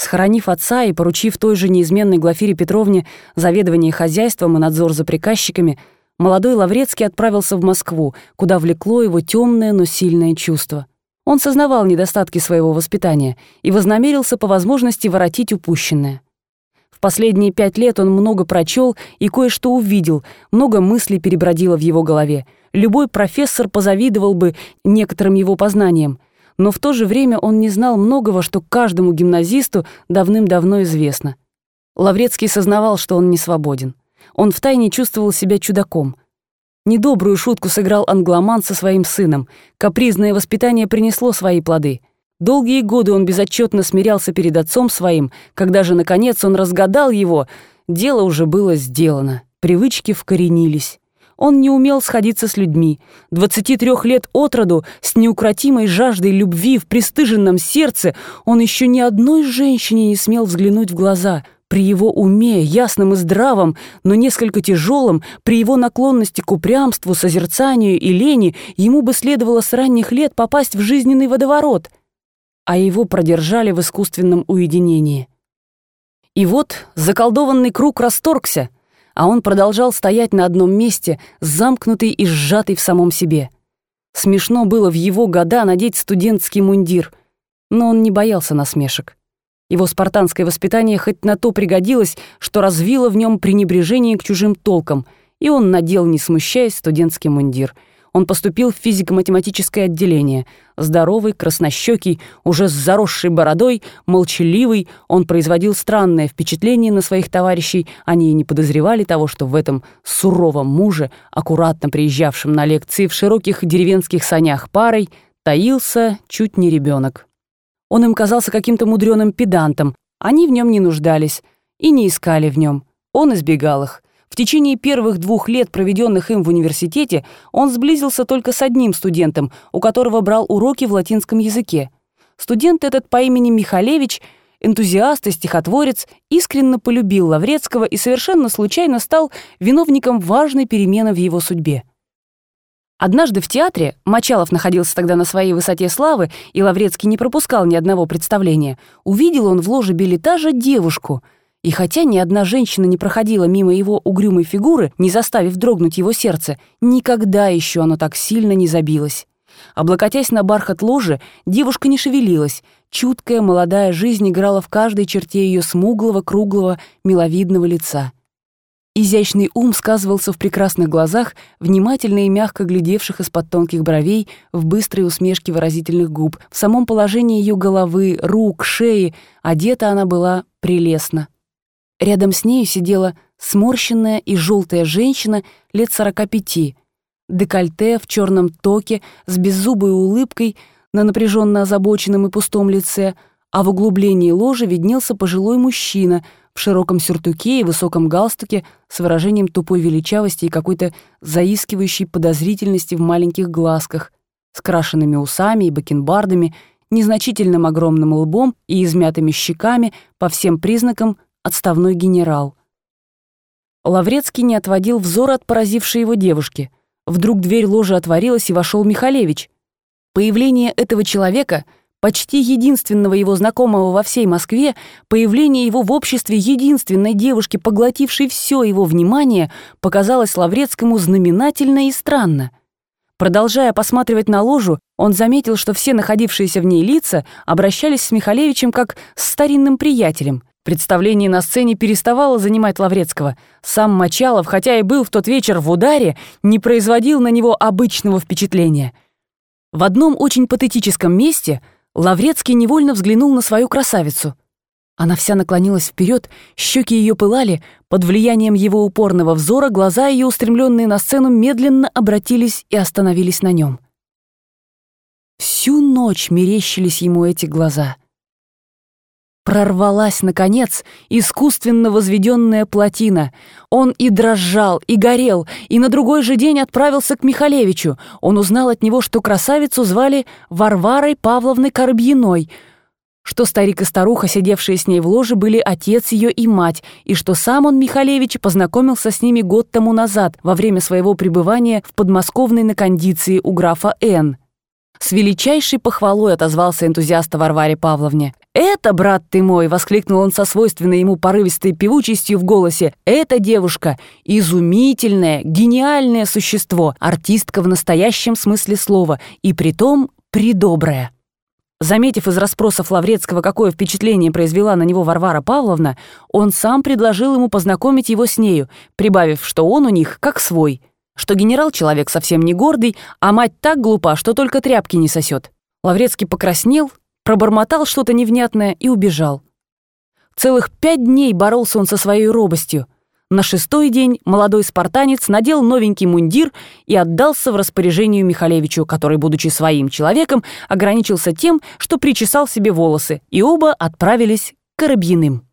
Схоронив отца и поручив той же неизменной Глафире Петровне заведование хозяйством и надзор за приказчиками, молодой Лаврецкий отправился в Москву, куда влекло его темное, но сильное чувство. Он сознавал недостатки своего воспитания и вознамерился по возможности воротить упущенное. В последние пять лет он много прочел и кое-что увидел, много мыслей перебродило в его голове. Любой профессор позавидовал бы некоторым его познаниям, но в то же время он не знал многого, что каждому гимназисту давным-давно известно. Лаврецкий сознавал, что он не свободен. Он втайне чувствовал себя чудаком. Недобрую шутку сыграл англоман со своим сыном. Капризное воспитание принесло свои плоды. Долгие годы он безотчетно смирялся перед отцом своим. Когда же, наконец, он разгадал его, дело уже было сделано. Привычки вкоренились. Он не умел сходиться с людьми. 23 лет от роду, с неукротимой жаждой любви в пристыженном сердце, он еще ни одной женщине не смел взглянуть в глаза. При его уме, ясном и здравом, но несколько тяжелом, при его наклонности к упрямству, созерцанию и лени, ему бы следовало с ранних лет попасть в жизненный водоворот. А его продержали в искусственном уединении. И вот заколдованный круг расторгся — а он продолжал стоять на одном месте, замкнутый и сжатый в самом себе. Смешно было в его года надеть студентский мундир, но он не боялся насмешек. Его спартанское воспитание хоть на то пригодилось, что развило в нем пренебрежение к чужим толкам, и он надел, не смущаясь, студентский мундир — он поступил в физико-математическое отделение. Здоровый, краснощекий, уже с заросшей бородой, молчаливый, он производил странное впечатление на своих товарищей. Они и не подозревали того, что в этом суровом муже, аккуратно приезжавшем на лекции в широких деревенских санях парой, таился чуть не ребенок. Он им казался каким-то мудреным педантом. Они в нем не нуждались и не искали в нем. Он избегал их — в течение первых двух лет, проведенных им в университете, он сблизился только с одним студентом, у которого брал уроки в латинском языке. Студент этот по имени Михалевич, энтузиаст и стихотворец, искренне полюбил Лаврецкого и совершенно случайно стал виновником важной перемены в его судьбе. Однажды в театре, Мочалов находился тогда на своей высоте славы, и Лаврецкий не пропускал ни одного представления, увидел он в ложе билетажа девушку — и хотя ни одна женщина не проходила мимо его угрюмой фигуры, не заставив дрогнуть его сердце, никогда еще оно так сильно не забилось. Облокотясь на бархат ложи, девушка не шевелилась. Чуткая молодая жизнь играла в каждой черте ее смуглого, круглого, миловидного лица. Изящный ум сказывался в прекрасных глазах, внимательно и мягко глядевших из-под тонких бровей, в быстрой усмешке выразительных губ, в самом положении ее головы, рук, шеи. Одета она была прелестно. Рядом с нею сидела сморщенная и желтая женщина лет сорока пяти, декольте в черном токе с беззубой улыбкой на напряженно озабоченном и пустом лице, а в углублении ложи виднелся пожилой мужчина в широком сюртуке и высоком галстуке с выражением тупой величавости и какой-то заискивающей подозрительности в маленьких глазках, с крашенными усами и бакенбардами, незначительным огромным лбом и измятыми щеками по всем признакам отставной генерал. Лаврецкий не отводил взор от поразившей его девушки. Вдруг дверь ложи отворилась, и вошел Михалевич. Появление этого человека, почти единственного его знакомого во всей Москве, появление его в обществе единственной девушки, поглотившей все его внимание, показалось Лаврецкому знаменательно и странно. Продолжая посматривать на ложу, он заметил, что все находившиеся в ней лица обращались с Михалевичем как с старинным приятелем — Представление на сцене переставало занимать Лаврецкого. Сам Мочалов, хотя и был в тот вечер в ударе, не производил на него обычного впечатления. В одном очень патетическом месте Лаврецкий невольно взглянул на свою красавицу. Она вся наклонилась вперед, щеки ее пылали, под влиянием его упорного взора глаза ее, устремленные на сцену, медленно обратились и остановились на нем. Всю ночь мерещились ему эти глаза — Прорвалась, наконец, искусственно возведенная плотина. Он и дрожал, и горел, и на другой же день отправился к Михалевичу. Он узнал от него, что красавицу звали Варварой Павловной Коробьиной, что старик и старуха, сидевшие с ней в ложе, были отец ее и мать, и что сам он, Михалевич, познакомился с ними год тому назад, во время своего пребывания в подмосковной на кондиции у графа Н. С величайшей похвалой отозвался энтузиаст Варваре Павловне. «Это, брат ты мой!» — воскликнул он со свойственной ему порывистой певучестью в голосе. «Эта девушка — изумительное, гениальное существо, артистка в настоящем смысле слова, и притом придобрая». Заметив из расспросов Лаврецкого, какое впечатление произвела на него Варвара Павловна, он сам предложил ему познакомить его с нею, прибавив, что он у них как свой, что генерал человек совсем не гордый, а мать так глупа, что только тряпки не сосет. Лаврецкий покраснел, пробормотал что-то невнятное и убежал. Целых пять дней боролся он со своей робостью. На шестой день молодой спартанец надел новенький мундир и отдался в распоряжению Михалевичу, который, будучи своим человеком, ограничился тем, что причесал себе волосы, и оба отправились к Коробьиным.